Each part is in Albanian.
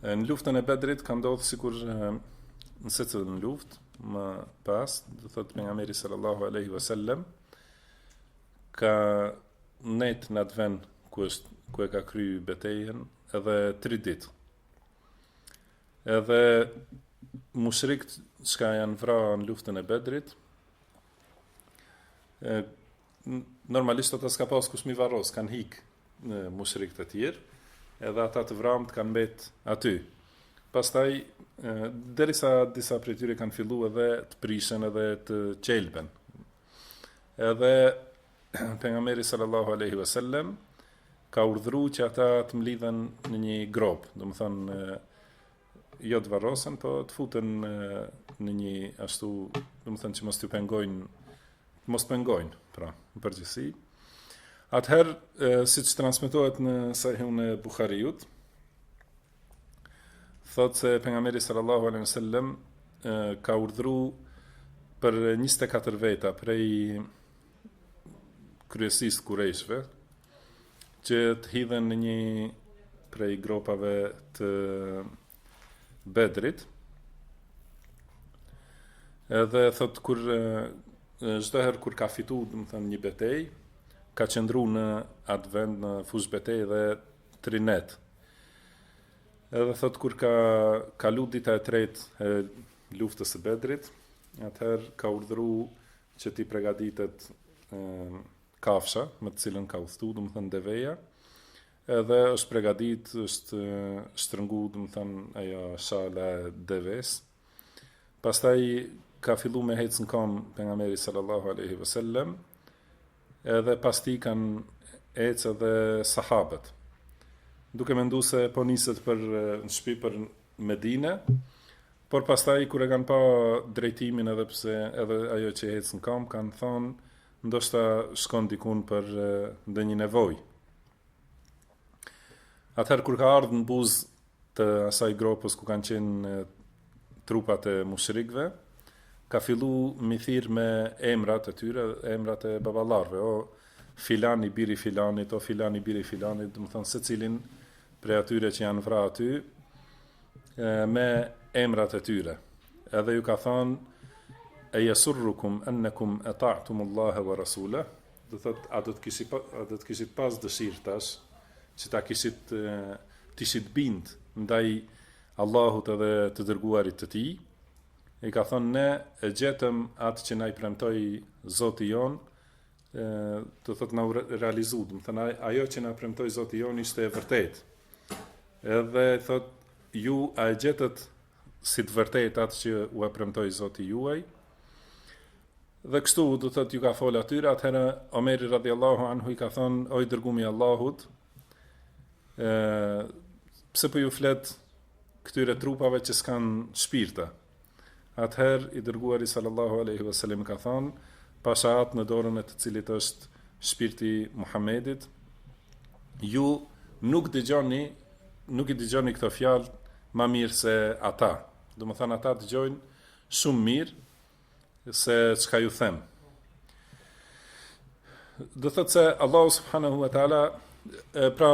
në luftën e Bedrit ka ndodhur sikur në secilën luftë më pas, do thot pejgamberi sallallahu alaihi wasallam ka net në atë vend ku është ku e ka kry betejën edhe 3 ditë. Edhe mushrikt çka janë vra në luftën e bedrit, normalisht ata s'ka pas kush m'i varros, kanë hik mushrikët e tjerë, edhe ata të vramët kanë mbet aty. Pastaj, derisa disa prej tyre kanë fillu edhe të prishen edhe të qelben. Edhe pejgamberi sallallahu aleyhi ve sellem, ka urdhru që ata të mblidhen në një gropë, domethënë, jo të varrosen, po të futen në një ashtu, domethënë që mos të pengojnë, mos pengojnë, pra, në përgjithësi. Atëherë, siç transmetohet në Sahihun e Buhariut, thotë se pejgamberi sallallahu alejhi ve sellem ka urdhru për 24 veta prej kryesisë të kurejshve, Që të hidhen në një prej gropave të Bedrit. Edhe thot kur çdo herë kur ka fitu, domethënë një betejë, ka qëndru në atë vend në fushëbetejë edhe tri net. Edhe thot kur ka kalu dita e tretë e luftës së Bedrit, atëherë ka urdhru që t'i pregaditet kafsha me të cilën ka udhëtu, domethënë deveja, edhe është pregadit, është shtrëngu, domethënë ajo shala e deves. Pastaj ka fillu me hecë në kam pejgamberi sallallahu aleyhi ve sellem, edhe pas tij kanë ecë edhe sahabët. Duke mendu se po niset për në shpi për Medine, por pastaj kur e kanë pa drejtimin edhe pse edhe ajo që hecë në kam, kanë thonë, ndoshta shkon dikun për ndonjë nevojë. Atëherë kur ka ardhë në buzë të asaj gropës ku kanë qenë trupat e mushrikëve, ka fillu m'i thirrë me emrat e tyre, emrat e baballarve, o filan i biri i filanit, o filan i biri i filanit, domethënë secilin prej atyre që janë vra aty, me emrat e tyre. Edhe ju ka thonë e yasurrukum annakum ata'tum Allah wa rasula, do thot a do të kishit a do të kishit pas dëshirë tash që ta kishit të ishit bind ndaj Allahut edhe të dërguarit të tij. I ka thonë ne e gjetëm atë që na i premtoi Zoti jonë do thot na u realizu, domethënë ajo që na premtoi Zoti jon ishte e vërtetë. Edhe thot ju a e gjetët si të vërtetë atë që ua premtoi Zoti juaj? Dhe kështu do thot ju ka fol atyre, atëherë Omeri radhiyallahu anhu i ka thon o i dërgumi i Allahut, ë pse po ju flet këtyre trupave që s'kan shpirta? Atëherë i dërguari sallallahu alaihi wasallam ka thënë, pasha atë në dorën e të cilit është shpirti i Muhamedit, ju nuk dëgjoni, nuk i dëgjoni këto fjalë ma mirë se ata. Domethënë ata dëgjojnë shumë mirë se çka ju them. Do thotë se Allahu subhanahu wa taala pra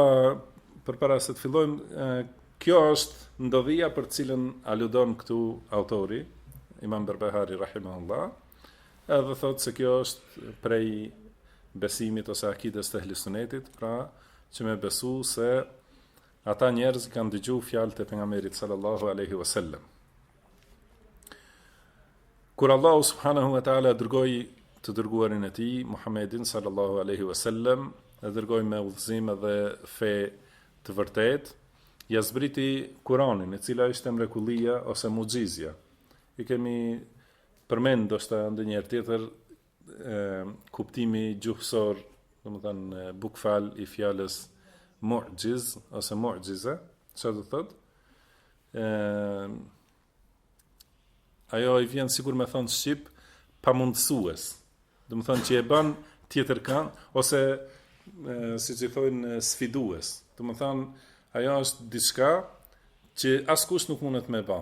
përpara se të fillojmë, kjo është ndodhia për të cilën aludon këtu autori Imam Berbehari rahimahullah edhe thotë se kjo është prej besimit ose akides të ehli sunetit pra që me besu se ata njerëz kanë dëgju fjalët e pejgamberit sallallahu alaihi wasallam Kur Allahu subhanahu wa taala dërgoi të dërguarin e tij Muhammedin sallallahu alaihi wasallam, e dërgoi me udhëzim dhe fe të vërtetë, ia zbriti Kur'anin, e cila ishte mrekullia ose muxhizja. I kemi përmend ndoshta ndonjëherë tjetër kuptimi gjuhësor, domethënë bukfal i fjalës muxhiz ose muxhize, çfarë do të thotë? Ëm ajo i vjen sikur me thon shqip pamundësues. Domethënë që e bën tjetër kan ose siç i thojnë sfidues. Domethënë ajo është diçka që askush nuk mundet me bë.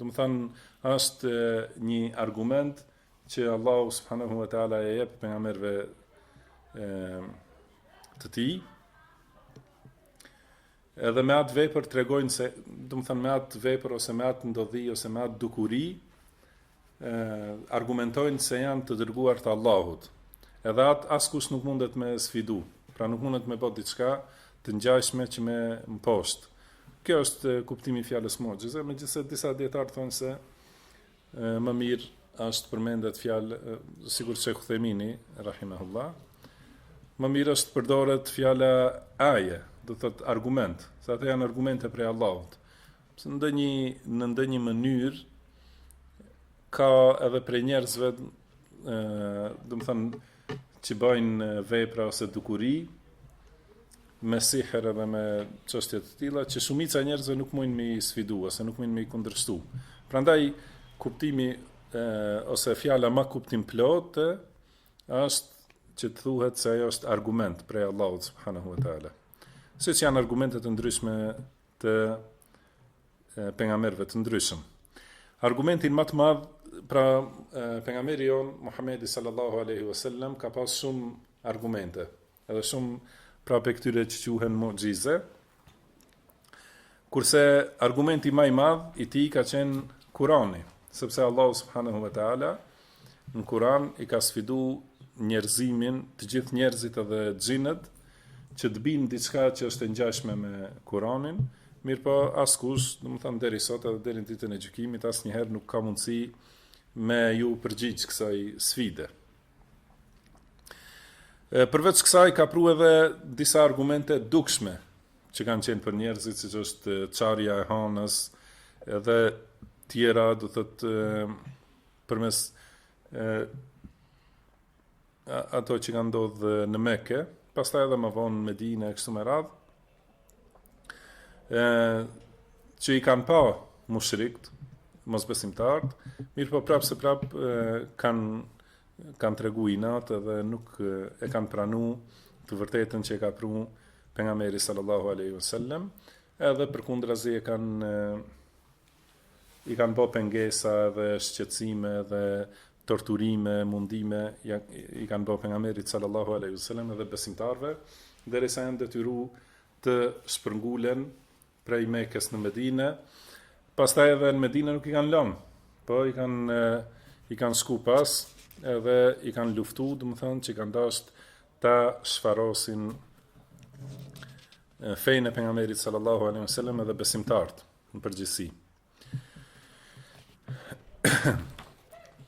Domethënë është një argument që Allahu subhanahu wa taala ia jep pejgamberëve e të tij. Edhe me atë vepër tregojnë se, domethënë me atë vepër ose me atë ndodhi ose me atë dukuri, ë argumentojnë se janë të dërguar të Allahut. Edhe atë askush nuk mundet me sfidu. Pra nuk mundet me bë diçka të ngjashme që me mposht. Kjo është kuptimi i fjalës muxhize, megjithëse disa dijetarë thonë se Më mirë është përmendet fjala sikur Sheikh Uthejmini rahimahullah. Më mirë është përdoret fjala aje, do të thotë argument, se ato janë argumente prej Allahut. Pse në ndonjë, në ndonjë mënyrë ka edhe prej njerëzve ë, do të thënë që bëjnë vepra ose dukuri me sihër edhe me çështje të tilla që shumica e njerëzve nuk mundin me i sfidu ose nuk mundin me i kundërshtu. Prandaj kuptimi ë ose fjala më kuptimplotë është që të thuhet se ajo është argument prej Allahut subhanahu wa taala. Siç janë argumente të ndryshme të pejgamberëve të ndryshëm. Argumentin ma të madh, pra pejgamberi jonë Muhamedi sallallahu alaihi wasallam ka pas shumë argumente, edhe shumë pra prej këtyre që quhen muxhize, kurse argumenti ma i madh i tij ka qenë kurani, sepse Allahu subhanahu wa ta'ala Në Kur'an i ka sfidu njerëzimin, të gjithë njerëzit edhe xhinët, që të binë diçka që është e ngjashme me Kur'anin, mirëpo askush, domethënë deri sot edhe deri në ditën e gjykimit, asnjëherë nuk ka mundësi me ju përgjigj kësaj sfide. Përveç kësaj ka pru edhe disa argumente të dukshme që kanë qenë për njerëzit, siç është çarja e hanës, edhe tjera, do të thotë përmes e, ato që kanë ndodhë në Meke, pastaj edhe ma vonë në Medine e kështu me radhë, që i kanë pa mushrikt, mosbesimtart, mirëpo prapë se prapë kanë kanë tregu inat edhe nuk e kanë pranu të vërtetën që e ka pru pejgamberi sallallahu aleyhi vësallem, edhe përkundrazi e kanë I kanë bo pengesa dhe shqetësime dhe torturime, mundime, i kanë bo pejgamberit sallallahu alaihi wasallam edhe besimtarve, derisa janë detyru të shpërngulen prej Mekes në Medine, pastaj edhe në Medine nuk i kanë lënë, po i kanë, i kanë shku pas edhe i kanë luftu, domethënë që i kanë dasht ta shfarosin fenë e pejgamberit sallallahu alaihi wasallam edhe besimtarët. në përgjithësi.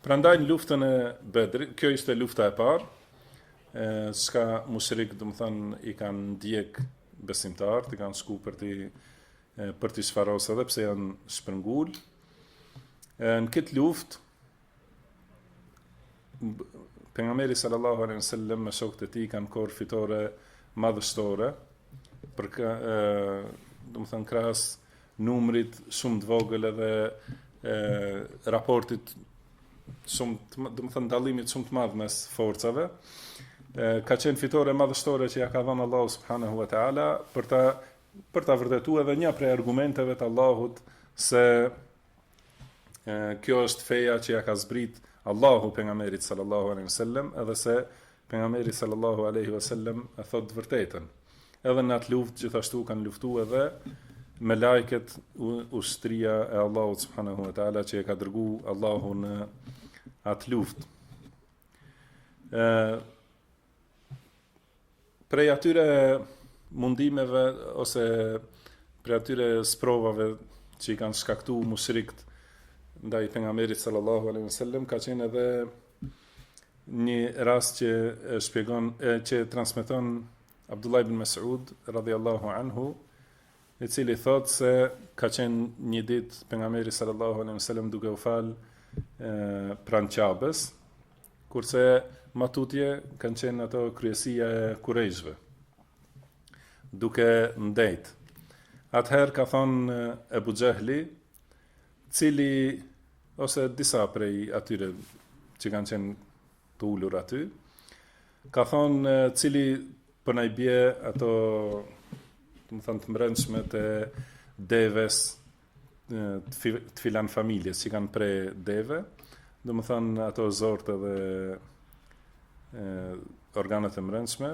Prandaj në luftën e Bedrit, kjo ishte lufta e parë, e çka mushrikët, domethënë, i kanë ndjek besimtarët, i kanë shku për t'i për t'i shfaros edhe pse janë shpërngul. Në këtë luftë Pejgamberi sallallahu alejhi ve sellem me shokët e tij kanë korr fitore madhështore për ë, domethënë krahas numrit shumë të vogël edhe e, raportit shumë domethënë dallimit shumë të madh mes forcave e, ka qenë fitore madhështore që ja ka dhënë Allahu subhanahu wa taala për ta për ta vërtetu edhe një prej argumenteve të Allahut se kjo është feja që ja ka zbrit Allahu pejgamberit sallallahu alaihi wasallam edhe se pejgamberi sallallahu alaihi wasallam e thot vërtetën edhe në atë luftë gjithashtu kanë luftuar edhe melajket ushtria e Allahut subhanahu wa taala që e ka dërgu Allahu në atë luftë. Ë Prej atyre mundimeve ose prej atyre sprovave që i kanë shkaktu mushrikt ndaj pejgamberit sallallahu alaihi wasallam ka qenë edhe një rast që e shpjegon, e, që transmeton Abdullah ibn Mas'ud radhiyallahu anhu i cili thotë se ka qenë një ditë pejgamberi sallallahu alejhi ve sellem duke u fal pranë Qabes, kurse ma tutje kanë qenë ato kryesia e kurejshve, duke ndejt. Atëherë ka thonë Ebu Xhehli, cili, ose disa prej atyre që kanë qenë të ulur aty. Ka thonë cili po na i bje ato domethonë të mbrendshmet e deves të filan familjes që kanë pre deve, domethonë ato zorrët edhe organet e mbrendshme,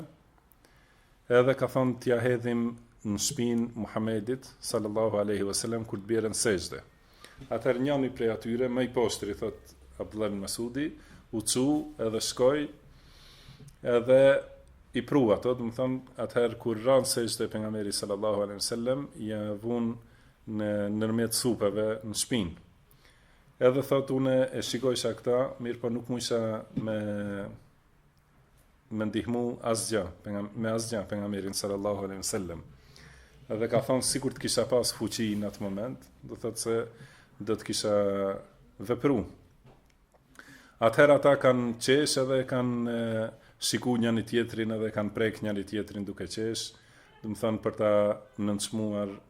Edhe ka thonë t'ia hedhim në shpinë Muhamedit sallallahu alaihi wasallam kur të bjerë në sexhde. Atëherë njani prej atyre, ma i poshtri thot Abdullah ibn Masudi, u çu edhe shkoi edhe i pru ato, domethon atëherë kur ra n'sexhde pejgamberi sallallahu alaihi wasallam ja vun nërmjet supeve në shpinë. Edhe thot unë e shikojsha këta, mirëpo nuk mujsha me me ndihmu asgja, me asgja pejgamberin sallallahu alaihi wasallam. Dhe ka thonë sikur të kisha pas fuqi në atë moment, do të thotë se do të kisha vepru. Atëherë ata kanë qesh edhe kanë shiku njani-tjetrin edhe kanë prek njani-tjetrin duke qesh, domethonë për ta nënçmuar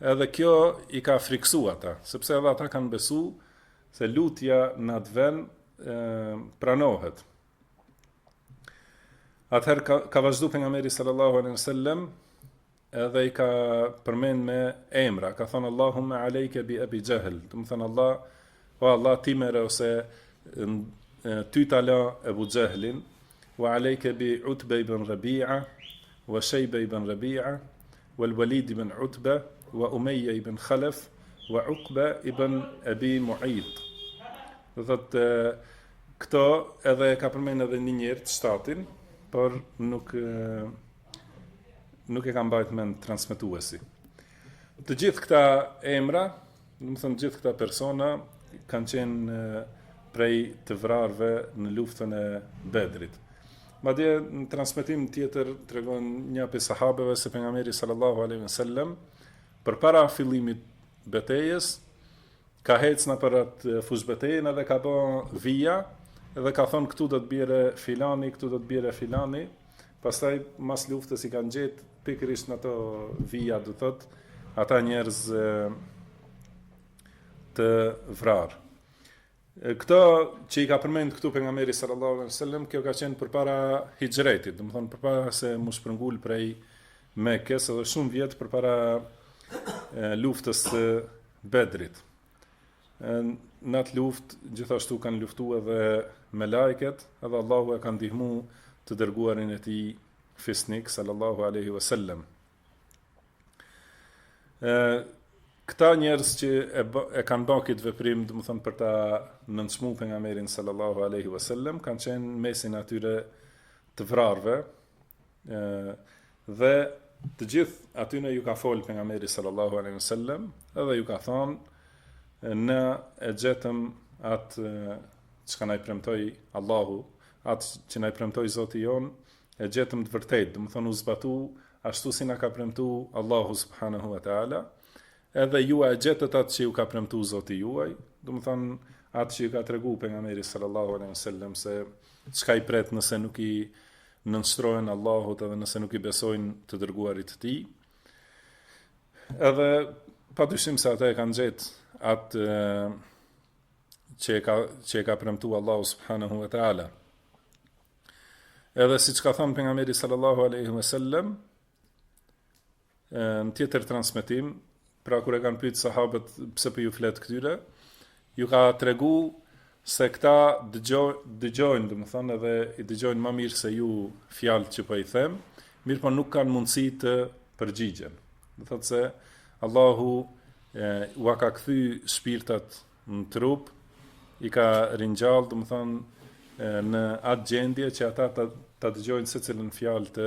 Edhe kjo i ka friksu ata, sepse edhe ata kanë besu se lutja në atë vend pranohet. Atëherë ka, ka vazhdu pejgamberi sallallahu alaihi sallam edhe i ka përmen me emra, ka thonë Allahume alejke bi Ebi Xhehl, domethonë Allah, o Allah ti merre ose ty ta la Ebu Xhehlin, wa alejke bi Utbe ibn Rebia, wa Shejbe ibn Rebia, Wal-Walid ibn Utba, wa Umayya ibn Khalaf, wa Uqba ibn Abi Mu'ayt. Do thotë këto edhe ka përmend edhe një njeri të shtatin, por nuk nuk e ka mbajt mend transmetuesi. Të gjithë këta emra Domethënë gjithë këta persona kanë qenë prej të vrarve në luftën e bedrit. Madje në transmetim tjetër tregon një prej sahabëve se pejgamberi sallallahu aleyhi ve sellem, përpara fillimit betejës, ka hecë nëpër atë fushëbetejën edhe ka bo vija, edhe ka thonë këtu do të bjerë filani, këtu do të bjerë filani, filani Pastaj mas luftës i kanë gjetë pikërisht në ato vija, do thotë, ata njerëz të vrarë. Këto që i ka përmend këtu pejgamberi sallallahu alaihi wasallam, kjo ka qenë përpara hixhretit, domethonë përpara se m'u shpërngul prej Mekës, edhe shumë vjet përpara luftës së Bedrit. Në atë luftë gjithashtu kanë luftu edhe melaiket, edhe Allahu e ka ndihmu të dërguarin e tij fisnik sallallahu alaihi wasallam. Ë këta njerëz që e, e kanë ba kit veprim, domethonë për ta nënçmu pejgamberin sallallahu alaihi wasallam, kanë qenë mesin atyre të vrarëve, ë Dhe të gjithë atyne ju ka folë pejgamberi sallallahu aleyhi sallem edhe ju ka thonë ne e gjetëm atë që ka na e premtoi Allahu atë që na e premtoi Zoti jonë e gjetëm të vërtetë, domethonë u zbatu, ashtu si na ka premtu Allahu subhanahu wa ta'ala, edhe ju e gjetët atë që ju ka premtu zoti juaj, domethonë atë që ju ka tregu pejgamberi sallallahu alaihi sallam, se çka i pret nëse nuk i nënshtrohen Allahut edhe nëse nuk i besojnë të dërguarit të tij. Edhe pa dyshim se ata e kanë gjetë atë që e ka që e ka premtu Allahu subhanahu wa taala. Edhe siç ka thënë pejgamberi sallallahu alaihi wasallam, Në tjetër transmetim, pra kur e kanë pyet sahabët pse po ju flet këtyre, ju ka tregu se këta dëgjojnë, dëgjojnë domethënë edhe i dëgjojnë ma mirë se ju fjalët që po i them, mirëpo nuk kanë mundësi të përgjigjen. Do thotë se Allahu e, ua ka kthy shpirtat në trup, i ka ringjallë, domethonë, në atë gjendje që ata ta, ta dëgjojnë secilën fjalë të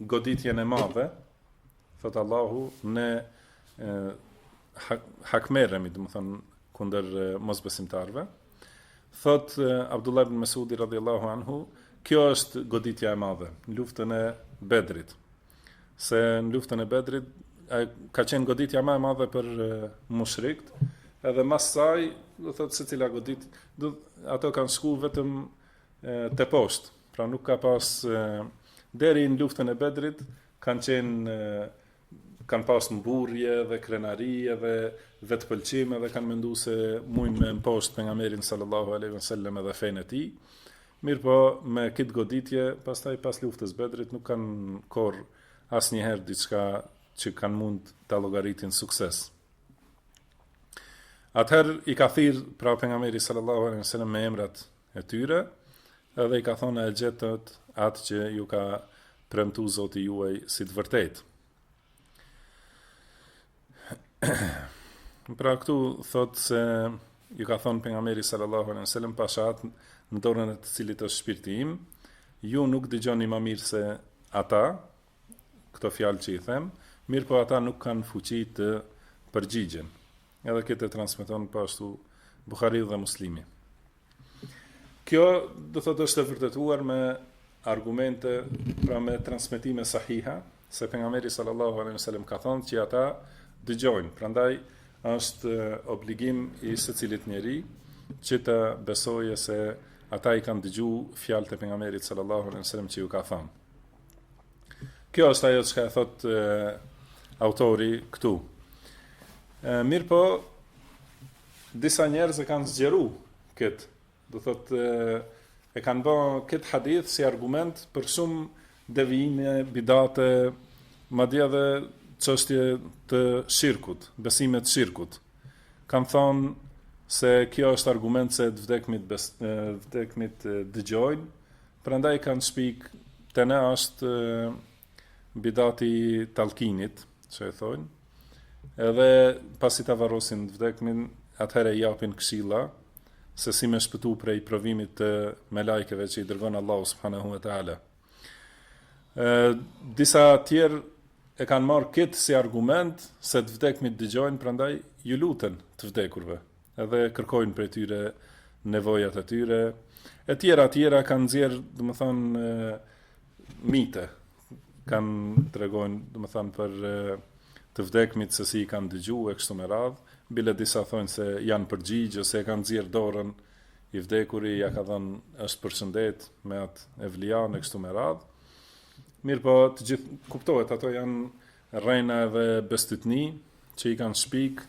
goditjen e madhe, thot Allahu, ne hakmerremi, domethon kundër mosbesimtarëve. Thot Abdullah ibn Mas'udi radhiyallahu anhu, kjo është goditja e madhe në luftën e Bedrit. Se në luftën e Bedrit ka qenë goditja ma e madhe për mushrikët, edhe mas saj, do thot secila goditje, ato kanë shku vetëm teposhtë. Pra nuk ka pas deri në luftën e Bedrit kanë qenë kanë pas mburrje dhe krenari dhe vetëpëlqim dhe kanë mendu se mujn me e mposht pejgamberin sallallahu alaihi wasallam dhe fenë e tij. Mirpo me kët goditje, pastaj pas luftës Bedrit nuk kanë korr asnjëherë diçka që kanë mund ta llogaritin sukses. Atëherë i ka thirr pra pejgamberi sallallahu alaihi wasallam me emrat e tyre, edhe i ka thonë a e gjetët atë që ju ka premtu zoti juaj si të vërtet. pra këtu thotë se ju ka thonë pejgamberi sallallahu alaihi wasallam pasha atë në dorën e të cilit është shpirti im, ju nuk dëgjoni ma mirë se ata, këto fjalë që i them, mirëpo ata nuk kanë fuqi të përgjigjen. Edhe këtë e transmiton po ashtu Buhariu dhe Muslimi. Kjo do thotë është e vërtetuar me argumente, pra me transmetime sahiha, se pejgamberi sallallahu alaihi wasallam ka thënë që ata dëgjojnë. Prandaj është obligim i secilit njeri që të besojë se ata i kanë dëgju fjalët e pejgamberit sallallahu alaihi wasallam që ju ka thënë. Kjo është ajo çka e thot e, autori këtu. E, mirëpo, disa njerëz e kanë zgjeru këtë. Do thot e, e kanë ba këtë hadith si argument për shumë devijime, bidate, madje edhe çështje të shirkut, besime të shirkut. Kan thon se kjo është argument se të vdekmit bes, vdekmit dëgjojnë, Prandaj kanë shpik te ne është bidati i talkinit, që e thojnë. Edhe pasi ta varrosin të vdekmin, atëherë i japin këshilla se si me shpëtu prej provimit të melajkeve që i dërgon Allahu subhanahu wa taala. Disa tjerë e kanë marrë këtë si argument se të vdekmit dëgjojnë, prandaj ju luten të vdekurve. dhe kërkojnë prej tyre nevojat e tyre, e tjera, e tjera, kanë nxjerr, domethanë, mite, kanë tregojnë, domethanë, për të vdekmit se si i kanë dëgju e kështu me radhë, bile disa thonë se janë përgjigjë, ose e kanë nxjerr dorën, i vdekuri, ja ka dhënë, është përshëndet me atë evlian e kështu me radhë, mirëpo të gjithë, kuptohet, ato janë rrena dhe bestytni, që i kanë shpikë,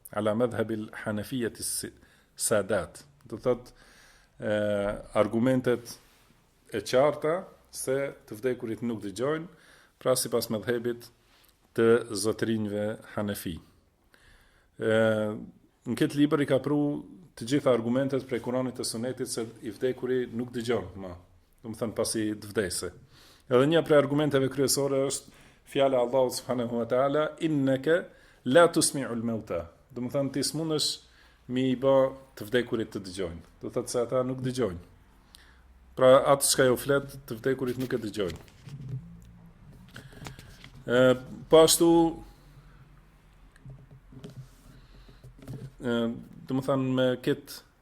Ala madhhab al hanafiyya as sadat. Do thotë argumentet e qarta se të vdekurit nuk dëgjojnë, pra sipas medhhebit të zotërinjve Hanefi. Ë në këtë libër i ka pru të gjitha argumentet prej Kuranit e Sunetit se i vdekuri nuk dëgjon ma. domethënë pasi të vdesë. Edhe një prej argumenteve kryesore është fjala e Allahut subhanahu wa taala innaka la tusmi'ul mauta. Domethënë ti smundesh me i ba të vdekurit të dëgjojnë. Do thotë se ata nuk dëgjojnë. Pra atë çka u flet të vdekurit nuk e dëgjojnë. Ë po ashtu ë domethënë me këtë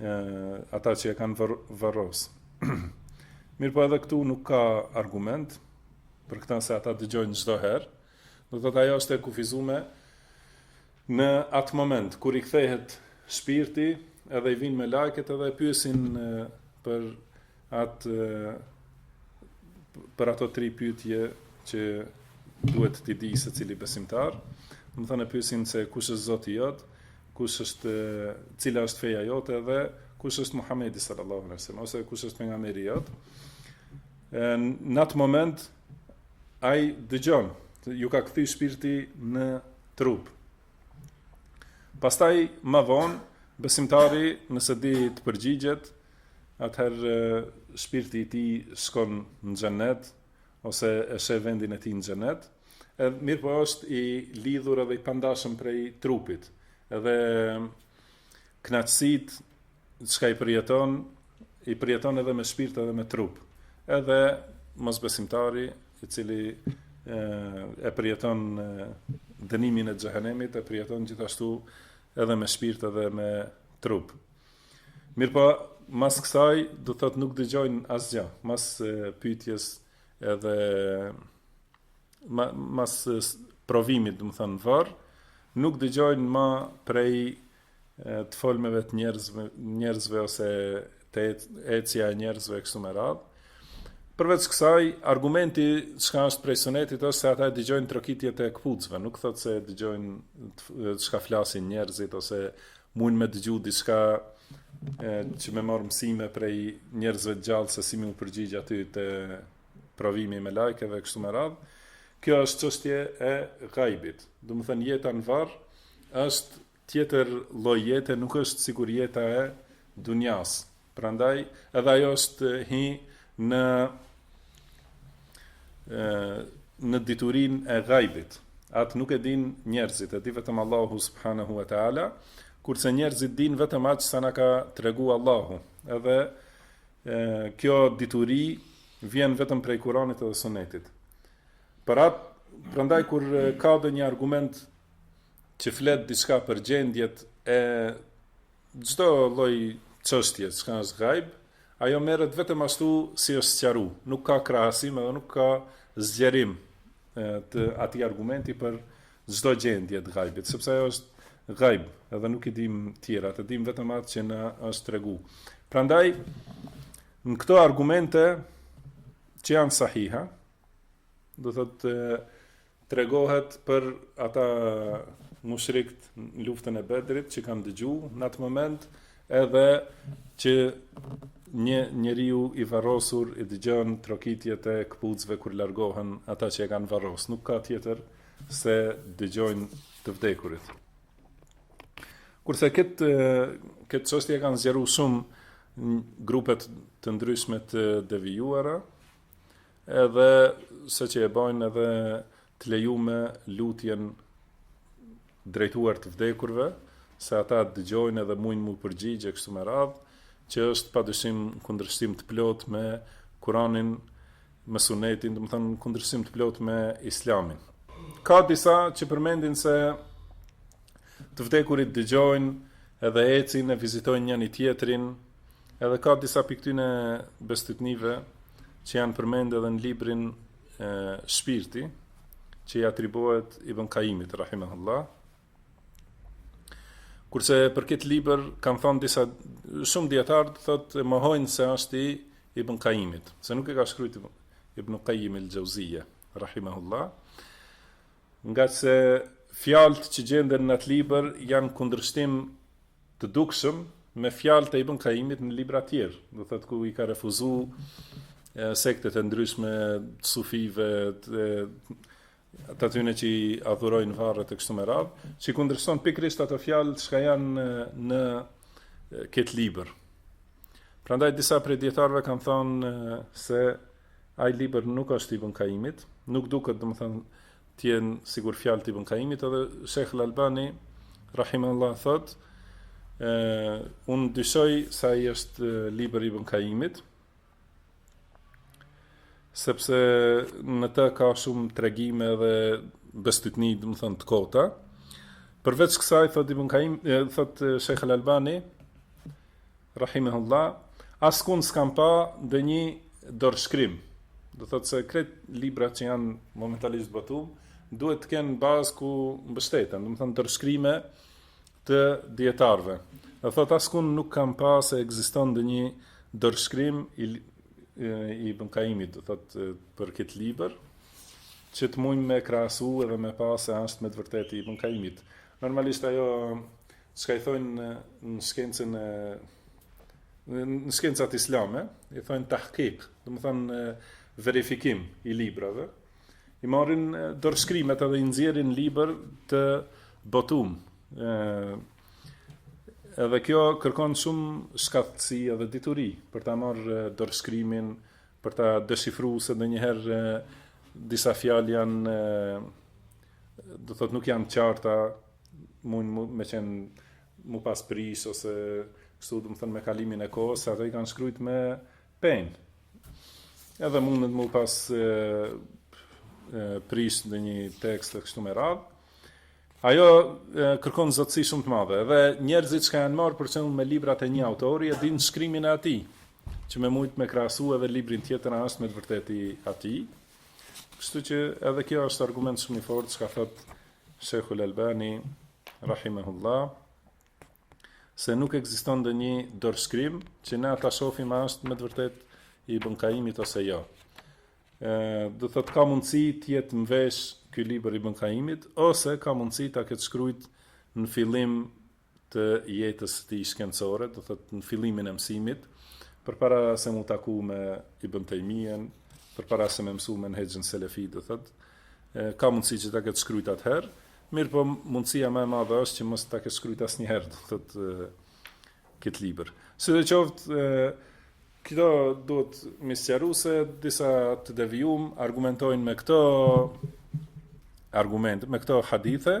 e, ata që e kanë var, varros. Mirëpo edhe këtu nuk ka argument, për këtë se ata dëgjojnë çdo herë, do të thotë ajo është e kufizume në atë moment, kur i kthehet shpirti, edhe i vijnë melaiket edhe e pyesin për Atë për ato tri pyetje që duhet t'i dijë secili besimtar, domethënë e pyesin se kush është Zoti jot, kush është cila është feja jote dhe kush është Muhamedi sallallahu alaihi wasallam ose kush është pejgamberi jot. Në atë moment ai dëgjon, iu ka kthy shpirti në trup. Pastaj më vonë besimtari nëse di të përgjigjet, atëherë shpirti i tij shkon në xhennet ose e sheh vendin e tij në xhennet, edhe mirëpo është i lidhur edhe i pandashëm prej trupit, edhe kënaqësitë çka i përjeton, i përjeton edhe me shpirt edhe me trup. Edhe mosbesimtari i cili e përjeton dënimin e xhehenemit e përjeton gjithashtu edhe me shpirt edhe me trup. Mirëpo, mas kësaj, do thotë nuk dëgjojnë asgjë, mas pyetjes edhe mas provimit, domethënë n'varr, nuk dëgjojnë më prej të folmeve të njerëzve ose të ecja e njerëzve kështu me radhë. Përveç kësaj, argumenti çka është prej sunetit është se ata e dëgjojnë trokitjet e këpucëve, nuk thotë se e dëgjojnë çka flasin njerëzit ose Mujn me dëgju diçka që me marr mësime prej njerëzve të gjallë se si me u përgjigj aty te provimi melaikeve kështu me radhë. Kjo është çështje e gajbit. Domethënë jeta në varr është tjetër lloj jete, nuk është sikur jeta e dunjasë. Prandaj edhe ajo është hi në në diturinë e gajbit. Atë nuk e dinë njerëzit, e di vetëm Allahu subhanahu wa taala, kurse njerëzit dinë vetëm aq sa na ka tregu Allahu. Edhe e, kjo dituri vjen vetëm prej Kuranit dhe Sunetit. Për atë, prandaj kur ka ndonjë argument që flet diçka për gjendjet e Çdo lloj çështje, çka është gajb, ajo merret vetëm ashtu si është sqaru, nuk ka krahasim edhe nuk ka zgjerim të atij argumenti për çdo gjendje të gajbit, sepse ajo është gajb, edhe nuk i dim tjera, të dim vetëm atë që na është tregu. Prandaj, në këto argumente që janë sahiha, do thot, Tregohet për ata mushrikt në luftën e Bedrit që kanë dëgju në atë moment edhe që një njeriu i varrosur i dëgjon trokitjet e këpucëve kur largohen ata që e kanë varros. Nuk ka tjetër se dëgjojnë të vdekurit. Kurse këtë këtë çështje kanë zgjeru shumë grupet të ndryshme të devijuara, Edhe se që e bajnë edhe të lejume lutjen drejtuar të vdekurve, se ata dëgjojnë edhe mujnë m'u përgjigje kështu me radhë, që është pa dyshim kundërshtim të plotë me kuranin, me sunetin, domethënë kundërshtim të plotë me islamin. Ka disa që përmendin se të vdekurit dëgjojnë edhe ecin e vizitojnë njëni-tjetrin, Edhe ka disa pi ktyne bestytnive që janë përmendë edhe në librin e, Shpirti, që i atribohet Ibn Kaimit, rahimahullah. Kurse për këtë libër, kanë thonë disa, shumë dijetarë, thotë e mohojnë se është i Ibn Kaimit, se nuk e ka shkrujt Ibn Kaim el Xheuzije, rahimahullah. Ngase fjalët që gjenden në atë libër, janë kundërshtim të dukshëm me fjalët e Ibn Kaimit në libra të tjerë, do thotë ku i ka refuzu sektet e ndryshme të sufive, të atyne që i adhurojnë varret e kështu me radhë, që i kundërshton pikërisht ato fjalë çka janë në këtë libër. Prandaj disa prej dijetarëve kanë thonë se ai libër nuk është i Ibn Kaimit, nuk duket domethonë të jenë sikur fjalët e Ibn Kaimit edhe Sheikh Al-Albani rahimahullah thotë unë dyshoj se ai është libër i Ibn Kaimit sepse në të ka shumë tregime dhe bestytni, domethënë të kota. Përveç kësaj thot Ibn Kaim, thot Sheikh Al-Albani, Rahimahullah, askund s'kam pa ndonjë dorëshkrim. Do thotë se krejt librat që janë momentalisht botu, duhet të kenë bazë ku mbështeten, domethonë dorëshkrime të dijetarëve. Do thotë askund nuk kam pa se ekziston ndonjë dorëshkrim i i Ibn Kaimit, do thotë për këtë libër, që të mujmë me krahasu edhe me pa se është me të vërtetë i Ibn Kaimit. Normalisht ajo Çka i thojnë në, në shkencën e në shkencat islame, i thojnë tahqiq, domethënë verifikim i librave. I marrin dorëshkrimet edhe i nxjerrin libër të botum. ë Edhe kjo kërkon shumë shkathtësi edhe dituri për ta marrë dorëshkrimin, për ta deshifru se ndonjëherë disa fjalë janë do thotë nuk janë qarta, mund mu, me qenë mu pas prish ose kështu domethënë me kalimin e kohës se ata i kanë shkrujt me penë. Edhe mundet mu pas e, e, prish ndonjë tekst e kështu me radhë. Ajo e, kërkon zotësi shumë të madhe dhe njerëzit që janë marrë përherë me librat e një autori e din shkrimin e atij që me mujtë me krahasu edhe librin tjetër a është me të vërtetë i atij. Kështu që edhe kjo është argument shumë i fortë që ka thënë Shejhul Albani, rahimehullah, se nuk ekziston ndonjë dorëshkrim që ne ta shofim a është me të vërtetë i Ibn Kajimit ose jo. E, do thotë ka mundësi t'i jetë mvesh ky libër Ibn Kajimit, ose ka mundësi ta ketë shkrujt në fillim të jetës së tij shkencore, do thotë në fillimin e mësimit, përpara se mu taku me Ibn Tejmien, përpara se me mësu menhexhin selefi, do thotë, ka mundësi që ta ketë shkrujt atëherë, mirëpo mundësia më e madhe është që mos ta ketë shkrujt asnjëherë, do thotë, këtë libër. Sido qoftë, këtu duhet me sqaru se disa të devijum argumentojnë me këtë argument, me këto hadithe,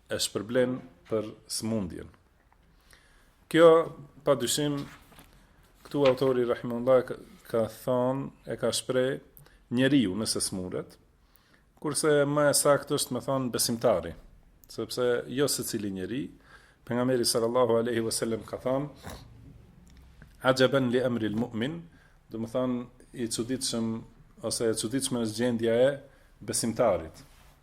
e shpërblen për sëmundjen. Kjo pa dyshim këtu autori rahimehullah ka, ka thonë e ka shpreh njeriu nëse smuret, kurse më e saktë është me thonë besimtari, sepse jo secili njeri, pejgamberi sallallahu alaihi wasallam ka thonë ajaban li amri almu'min, domethënë i çuditshëm ose e çuditshme është gjendja e besimtarit.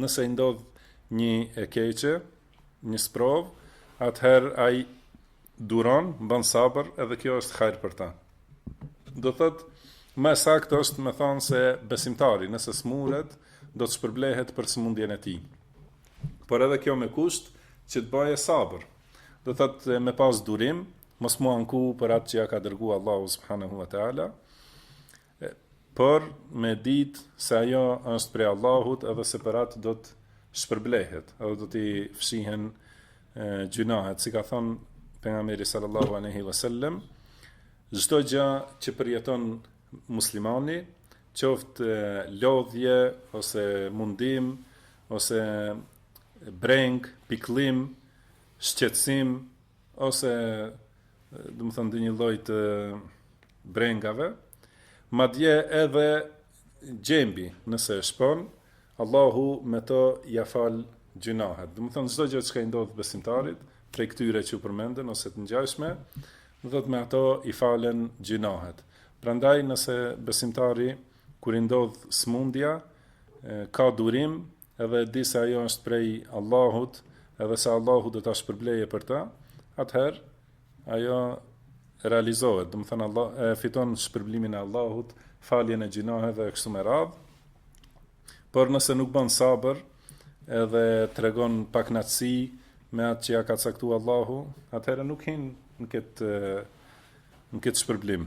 Nëse i ndodh një e keqe, një sprovë, atëherë ai duron, ban sabër, edhe kjo është hajr për ta. Do thotë më e saktë është me thonë se besimtari nëse smuret do të shpërblehet për sëmundjen e tij. Por edhe kjo me kusht që të bajë sabër. Do thotë me pas durim, mos mu anku për atë që ia ka dërgu Allahu subhanahu wa taala. por me ditë se ajo është prej Allahut edhe se për atë do të shpërblehet, edhe do t'i fshihen gjynahet, si ka thonë pejgamberi sallallahu aleyhi vësallem, çdo gja që përjeton muslimani, qoftë lodhje, ose mundim, ose breng, pikllim, shqetsim, ose domethonë ndonjë lloj të brengave, madje edhe gjembi, nëse e shpon, Allahu me to ia fal gjynahet. Domethonë çdo gjë çka i ndodh besimtarit, prej këtyre që u përmendën ose të ngjashme, do të thotë me ato i falen gjynahet. Prandaj nëse besimtari kur i ndodh smundja, ka durim edhe e di se ajo është prej Allahut, edhe se Allahu do ta shpërbleje për ta, atëherë ajo realizohet, domethanë e fiton shpërblimin e Allahut, faljen e gjynaheve e kështu me radh. Por nëse nuk ban sabër, edhe tregon paknaqësi me atë që ia ka caktu Allahu, atëherë nuk hin në këtë në këtë shpërblim.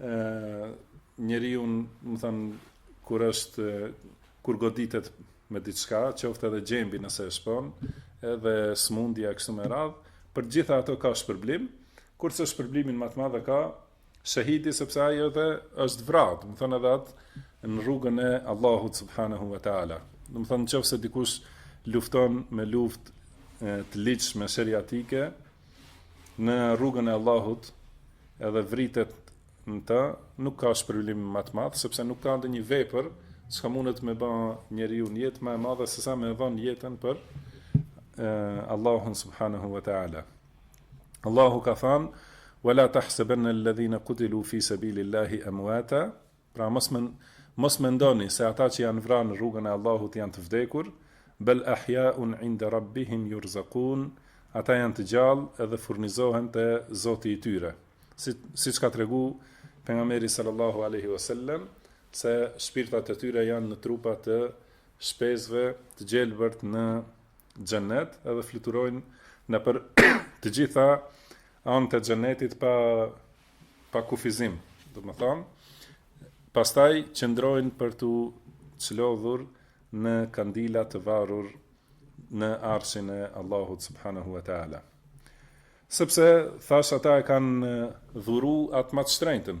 ë njeriu, domethonë kur është kur goditet me diçka, qoftë edhe gjembi nëse e shpon, edhe smundja kështu me radh, për gjitha ato ka shpërblim, kurse shpërblimin ma të madh ka shehidi sepse ai edhe është vra, domethonë edhe atë në rrugën e Allahut subhanahu wa taala. Domethonë nëse dikush lufton me luftë të ligjshme sheriatike, në rrugën e Allahut edhe vritet në të, nuk ka shpërblim ma të madh, sepse nuk ka ndonjë vepër që mundet me ba njeriu në jetë ma e madhe se sa me dhon jetën për e, Allahun subhanahu wa taala. Allahu ka thanë: "Wala tahsabanna alladhina qutilu fi sabilillahi amwata" Pra mos mos mendoni se ata që janë vra në rrugën e Allahut janë të vdekur, bel ahya'un 'inda rabbihim yurzaqun, ata janë të gjallë edhe furnizohen te Zoti i tyre. Si siç ka tregu pejgamberi sallallahu alaihi wasallam se shpirtat e tyre janë në trupa të shpezëve të gjelbërt në xhennet, edhe fluturojnë nëpër të gjitha anët e xhennetit pa pa kufizim, domethonë, pastaj qëndrojnë për t'u çlodhur në kandila të varur në arshin e Allahut subhanahu wa taala. Sepse thash ata e kanë dhuru atë ma të shtrenjtën.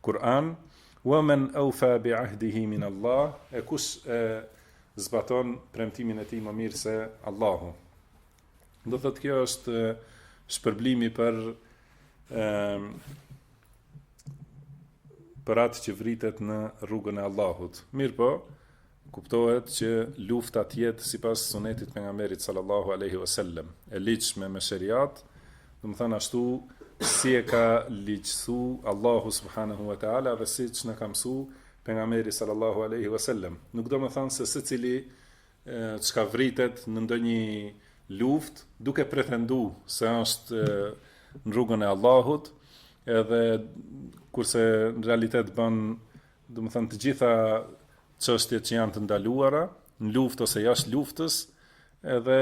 Kur'an, Wa man awfa bi ahdihi min Allah, e kush e zbaton premtimin e tij më mirë se Allahu. Do thotë kjo është shpërblimi për ë për atë që vritet në rrugën e Allahut. Mirëpo, Kuptohet që lufta të jetë sipas sunetit Pejgamberit sallallahu alejhi ve sellem, e ligjshme me sheriat, domethënë ashtu si e ka ligjësu Allahu subhanehu ve teala dhe siç na ka mësu Pejgamberi sallallahu alejhi ve sellem. Nuk domethënë se secili çka vritet në ndonjë luftë duke pretendu se është në rrugën e Allahut, edhe kurse në realitet bën domethënë të gjitha çështje që janë të ndaluara në luftë ose jashtë luftës, edhe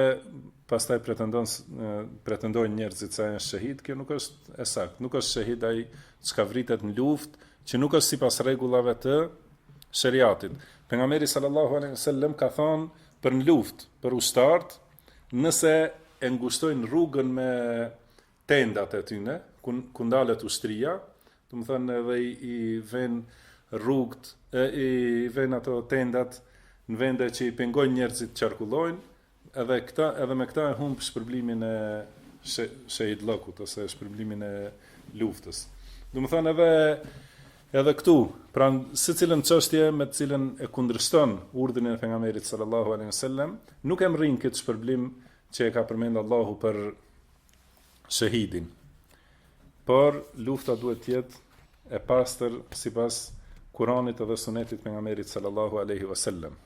pastaj pretendon pretendojnë njerëzit se janë shehid, kjo nuk është e saktë. Nuk është shehid ai çka vritet në luftë, që nuk është sipas rregullave të sheriatit. Pejgamberi sallallahu alaihi wasallam ka thënë për në luftë, për ushtarët, nëse e ngushtojnë rrugën me tendat e tyne, ku, ku ndalet ushtria, domethënë edhe i, i ven rrugët, e, i ven ato tendat në vende që i pengojnë njerëzit të qarkullojnë, edhe, këta, edhe me këta e humb shpërblimin e shehidllëkut, ose shpërblimin e luftës. Domethënë edhe, edhe këtu, pra në secilën çështje me të cilën e kundërshton urdhrin e pejgamberit sallallahu alejhi ve sellem, nuk e mbërrin këtë shpërblim që e ka përmend Allahu për shehidin. Por lufta duhet të jetë e pastër sipas Kuranit dhe Sunetit të pejgamberit sallallahu alaihi wasallam.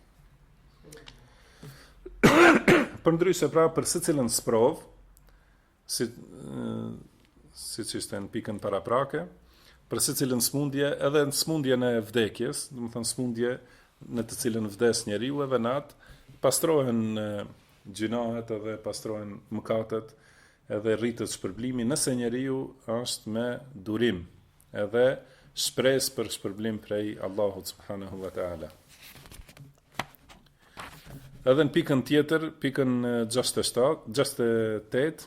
Përndryshe pra për secilën sprovë, si, siç ishte në pikën paraprake, për secilën smundje, edhe smundjen e vdekjes, domethënë smundje në të cilën vdes njeriu edhe n'atë, pastrohen gjynahet edhe pastrohen mëkatet edhe rritet shpërblimi nëse njeriu është me durim edhe shpresë për shpërblim prej Allahut subhanahu wa taala. Edhe në pikën tjetër, pikën 67, 68,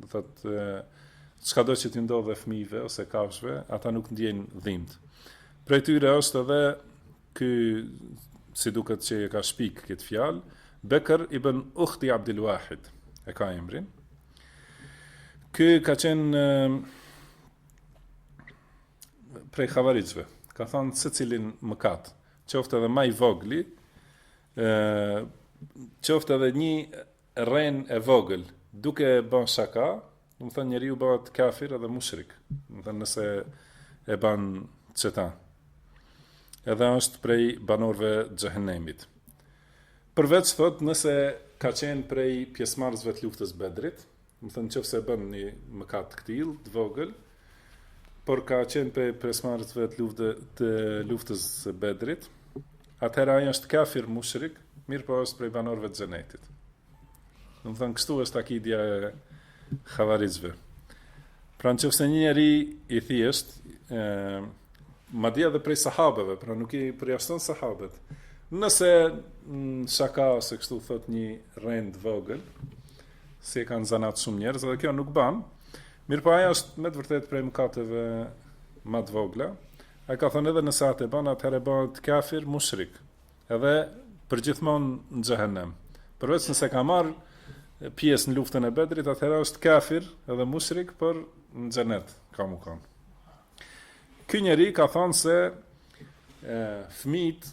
Do të thotë çkado që t'i ndodhë fëmijëve ose kafshëve, ata nuk ndjejnë dhimbtë. Prej tyre është edhe ky si duket që e ka shpik këtë fjalë, Bekër ibn Uhti Abdul Wahid, e ka emrin. Ky ka qenë prej havarixhve. Ka thënë secilin mëkat, qoftë edhe ma i vogli, ë qoftë edhe një rrenë e vogël, duke e bë shaka, domethënë njeriu bëhet kafir edhe mushrik. Domethënë nëse e bën qeta. Edhe është prej banorëve të xhehenemit. Përveç thotë nëse ka qenë prej pjesëmarrësve të luftës Bedrit, domethënë qoftë se bën një mëkat të tillë të vogël, por ka qenë prej pjesëmarrësve të luftë të luftës së Bedrit, atëherë ai është kafir mushrik, mirëpo është prej banorëve të xhenetit. Domethënë kështu është akidja e havarixhve. Pra në qoftë se një njeri i thjeshtë, e, madje edhe prej sahabeve, pra nuk i përjashton sahabet, nëse në shaka ose kështu thotë një rrenë vogël, si e kanë zanat shumë njerëz dhe kjo nuk ban. Mirëpo ajo është me të vërtetë prej mëkateve më të vogla. Ai ka thënë edhe nëse atë e bën, atëherë bëhet kafir mushrik. Edhe përgjithmonë në xhehenem. Përveç nëse ka marrë pjesë në luftën e Bedrit, atëherë është kafir edhe mushrik, por në xhenet ka me kon. Ky njeri ka thënë se e fëmijët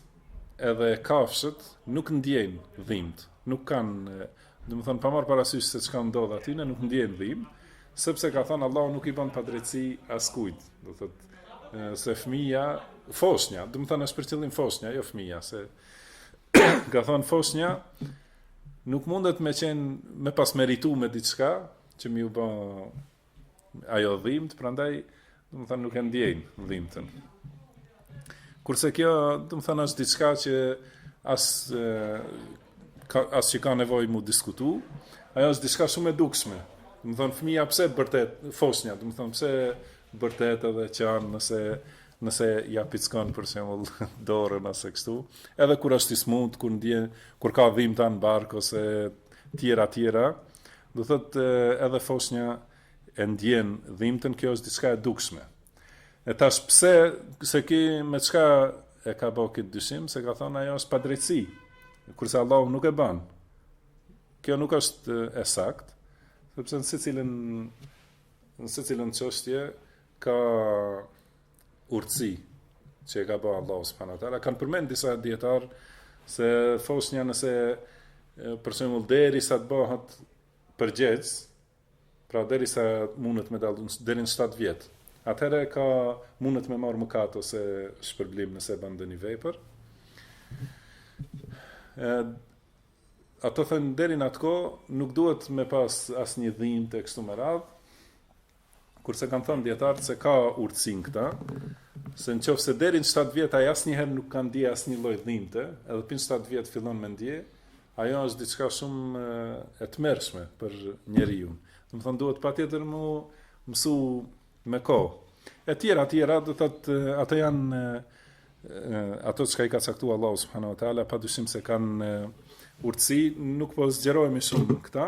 edhe kafshët nuk ndjejnë dhimbë, nuk kanë Domethënë pa marrë parasysh se çka ndodh atyne, nuk ndjejnë dhimbë, sepse ka thënë Allahu nuk i bën padrejtësi askujt. Do thotë se fëmija, foshnja, domethënë është për qëllim foshnja, jo fëmija, se ka thënë foshnja nuk mundet me qenë me pas meritu me diçka që me iu bë ajo dhimbtë, prandaj domethënë nuk e ndjejnë dhimbtën. Kurse kjo domethënë është diçka që as ka as që ka nevojë m'u diskutu, ajo është diçka shumë e dukshme. Domethënë fëmija pse bërtet foshnja, domethënë pse bërtet edhe qan nëse nëse ia pickon për shembull dorën ose kështu, edhe kur është i smut, kur ndjen, kur ka dhimbta në bark ose tjera tjera, Do të thotë edhe foshnja e ndjen dhimbtën, kjo është diçka e dukshme. E tash pse se ky me çka e ka bë këtë dyshim, se ka thonë ajo është padrejtësi. Kurse Allahu nuk e bën. Kjo nuk është e saktë, sepse në secilën në secilën çështje ka urtësi që e ka bërë Allahu subhanahu wa taala. Kanë përmend disa dijetarë se foshnja nëse për shembull derisa të bëhet përgjegjës, pra derisa mundet me dallu deri në 7 vjet. Atëherë ka mundet me marrë mëkat ose shpërblim nëse bën ndonjë vepër. Ë ato thënë deri në atë kohë nuk duhet me pas asnjë dhimbtë e kështu me radhë. Kurse kanë thënë dijetarët se ka urtësi në këta, se në qofë se deri në 7 vjet ai asnjëherë nuk ka ndje asnjë lloj dhimte, edhe pi në 7 vjet fillon me ndje, ajo është diçka shumë e tmerrshme për njeriun. Domethënë duhet patjetër m'u mësu me kohë. E tjera, tjera, domethënë ato janë ato që ka, i ka caktu Allah subhanehu wa ta'ala, pa dyshim se kanë urtësi, nuk po zgjerojme shumë këta,